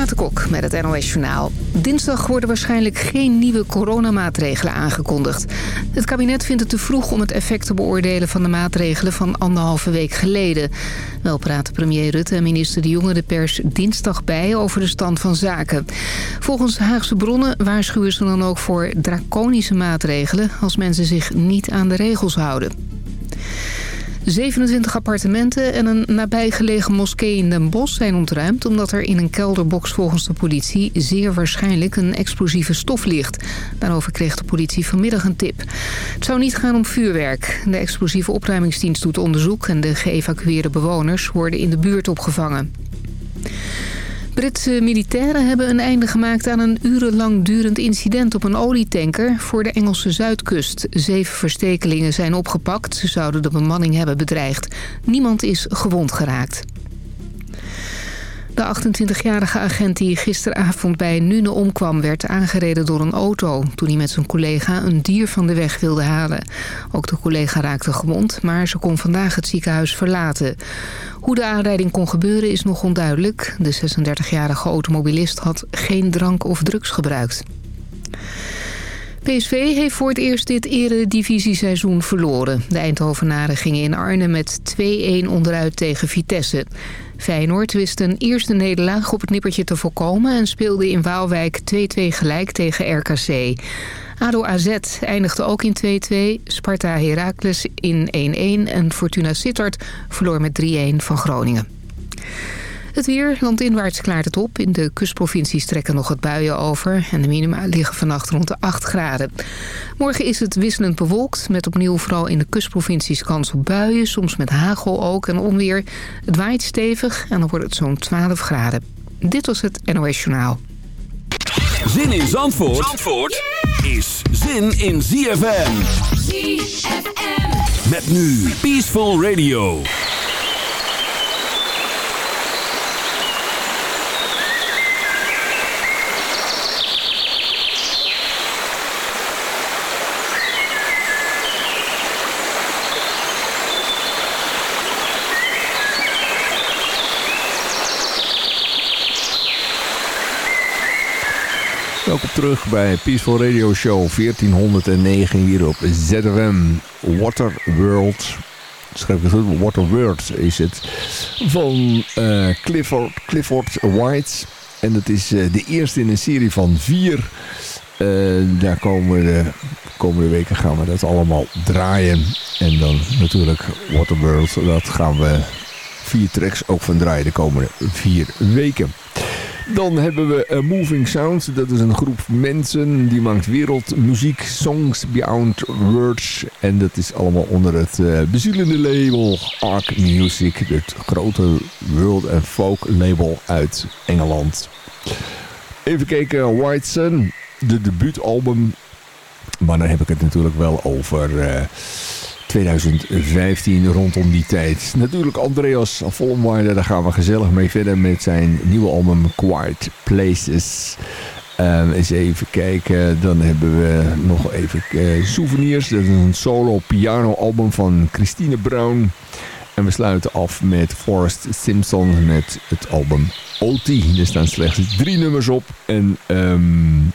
Renate Kok met het NOS Journaal. Dinsdag worden waarschijnlijk geen nieuwe coronamaatregelen aangekondigd. Het kabinet vindt het te vroeg om het effect te beoordelen van de maatregelen van anderhalve week geleden. Wel praten premier Rutte en minister De Jonge de pers dinsdag bij over de stand van zaken. Volgens Haagse bronnen waarschuwen ze dan ook voor draconische maatregelen als mensen zich niet aan de regels houden. 27 appartementen en een nabijgelegen moskee in Den Bosch zijn ontruimd... omdat er in een kelderbox volgens de politie zeer waarschijnlijk een explosieve stof ligt. Daarover kreeg de politie vanmiddag een tip. Het zou niet gaan om vuurwerk. De explosieve opruimingsdienst doet onderzoek... en de geëvacueerde bewoners worden in de buurt opgevangen. Britse militairen hebben een einde gemaakt aan een urenlang durend incident op een olietanker voor de Engelse zuidkust. Zeven verstekelingen zijn opgepakt. Ze zouden de bemanning hebben bedreigd. Niemand is gewond geraakt. De 28-jarige agent die gisteravond bij Nune omkwam... werd aangereden door een auto toen hij met zijn collega een dier van de weg wilde halen. Ook de collega raakte gewond, maar ze kon vandaag het ziekenhuis verlaten. Hoe de aanrijding kon gebeuren is nog onduidelijk. De 36-jarige automobilist had geen drank of drugs gebruikt. PSV heeft voor het eerst dit eredivisie-seizoen verloren. De Eindhovenaren gingen in Arnhem met 2-1 onderuit tegen Vitesse. Feyenoord wist een eerste nederlaag op het nippertje te voorkomen... en speelde in Waalwijk 2-2 gelijk tegen RKC. ADO AZ eindigde ook in 2-2, Sparta Heracles in 1-1... en Fortuna Sittard verloor met 3-1 van Groningen. Het weer, landinwaarts klaart het op. In de kustprovincies trekken nog wat buien over. En de minima liggen vannacht rond de 8 graden. Morgen is het wisselend bewolkt. Met opnieuw vooral in de kustprovincies kans op buien. Soms met hagel ook en onweer. Het waait stevig en dan wordt het zo'n 12 graden. Dit was het NOS Journaal. Zin in Zandvoort, Zandvoort is zin in ZFM. ZFM. Met nu Peaceful Radio. Terug bij Peaceful Radio Show 1409 hier op ZFM Waterworld. Schrijf ik het Waterworld is het. Van uh, Clifford, Clifford White. En dat is uh, de eerste in een serie van vier. Uh, daar komen de komende weken gaan we dat allemaal draaien. En dan natuurlijk Waterworld. Dat gaan we vier tracks ook van draaien de komende vier weken. Dan hebben we Moving Sounds. Dat is een groep mensen die maakt wereldmuziek, songs beyond words. En dat is allemaal onder het uh, bezielende label Arc Music. Het grote world en folk label uit Engeland. Even kijken, White Sun, de debuutalbum. Maar dan heb ik het natuurlijk wel over... Uh, 2015 rondom die tijd. Natuurlijk Andreas Vollenweider, daar gaan we gezellig mee verder met zijn nieuwe album Quiet Places. Uh, eens even kijken, dan hebben we nog even uh, souvenirs. Dat is een solo piano album van Christine Brown. En we sluiten af met Forrest Simpson met het album OT. Er staan slechts drie nummers op. En, um,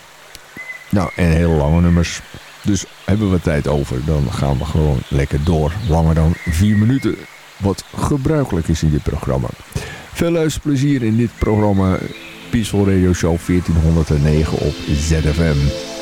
nou, en hele lange nummers. Dus hebben we tijd over, dan gaan we gewoon lekker door. Langer dan vier minuten, wat gebruikelijk is in dit programma. Veel luisterplezier in dit programma Peaceful Radio Show 1409 op ZFM.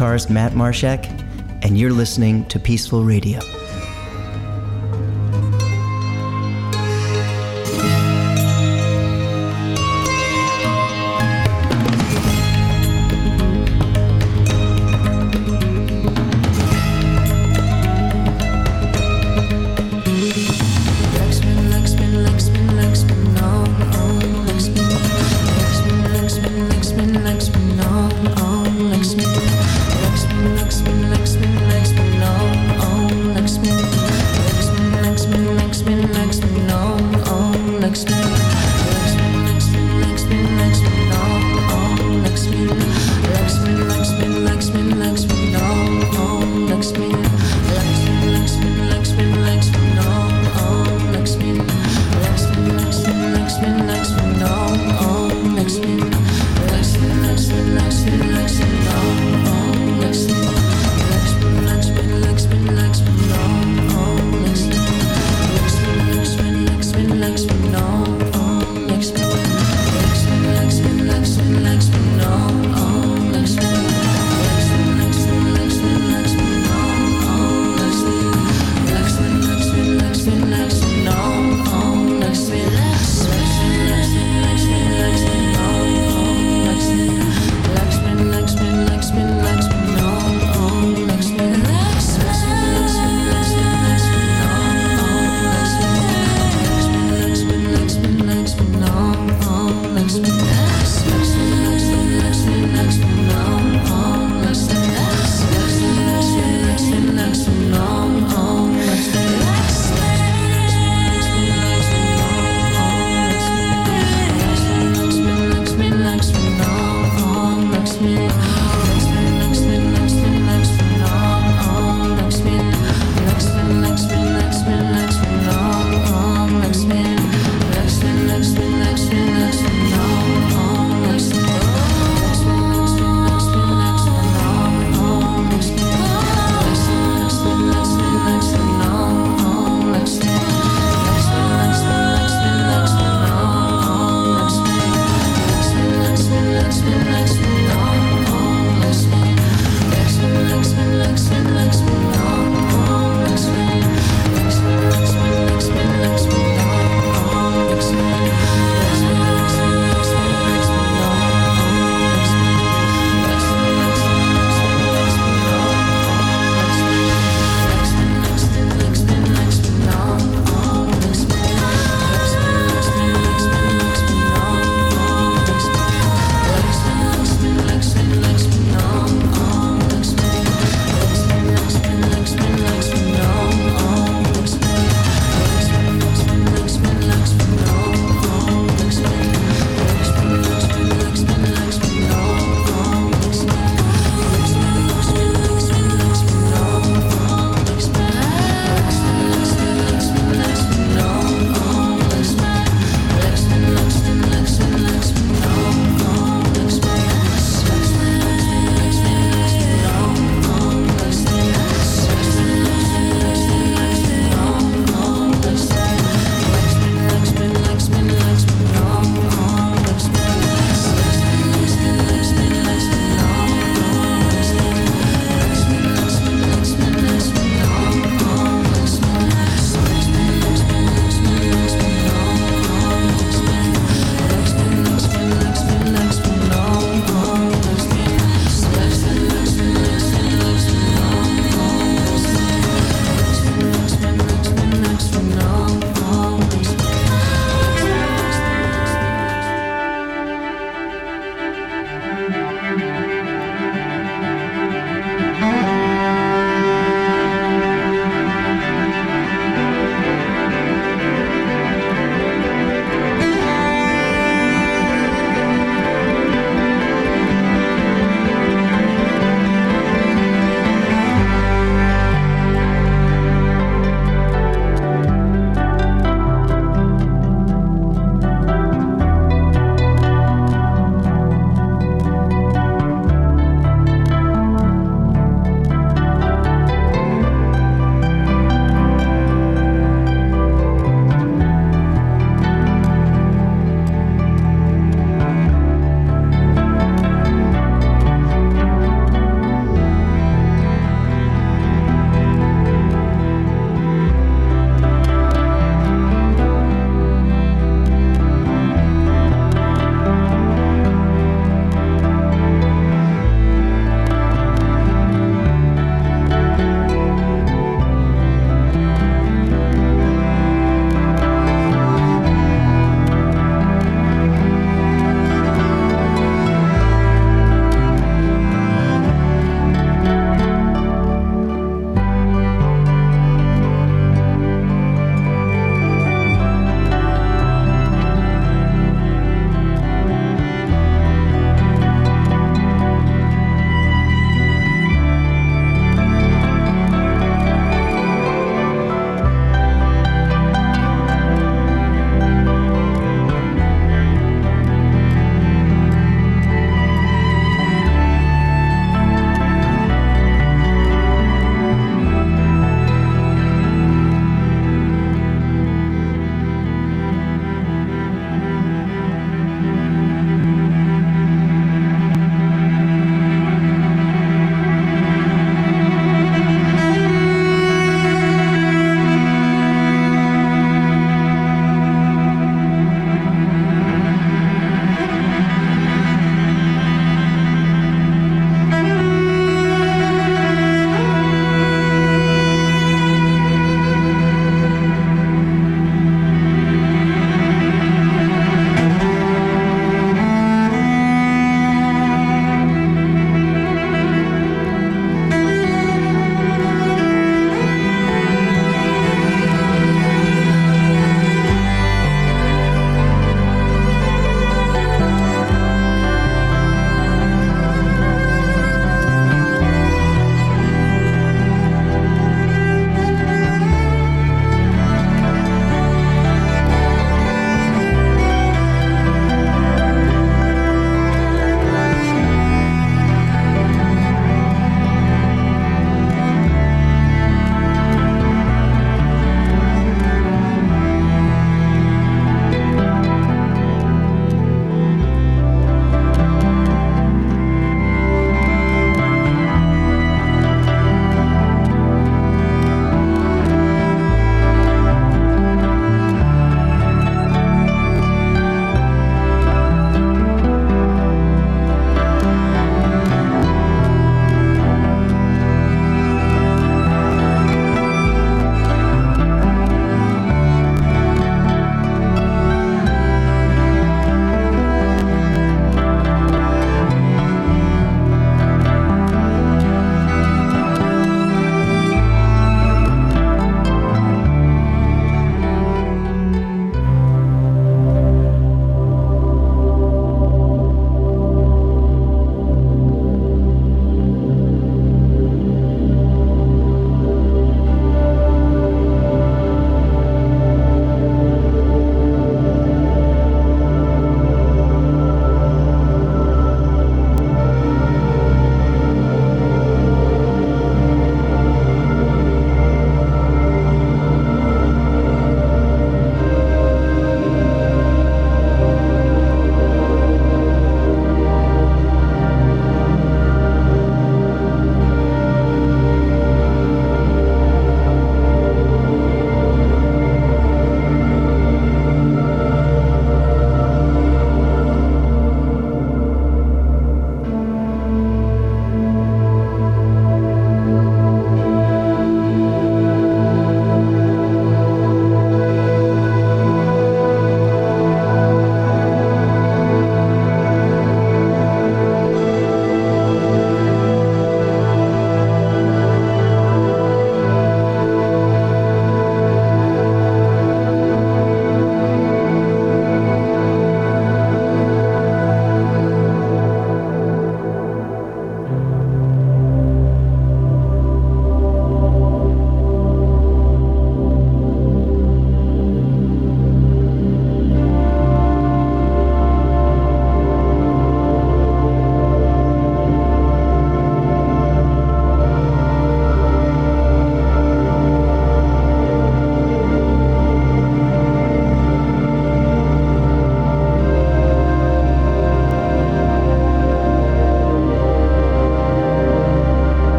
Guitarist Matt Marshak, and you're listening to Peaceful Radio.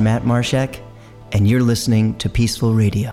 Matt Marshak, and you're listening to Peaceful Radio.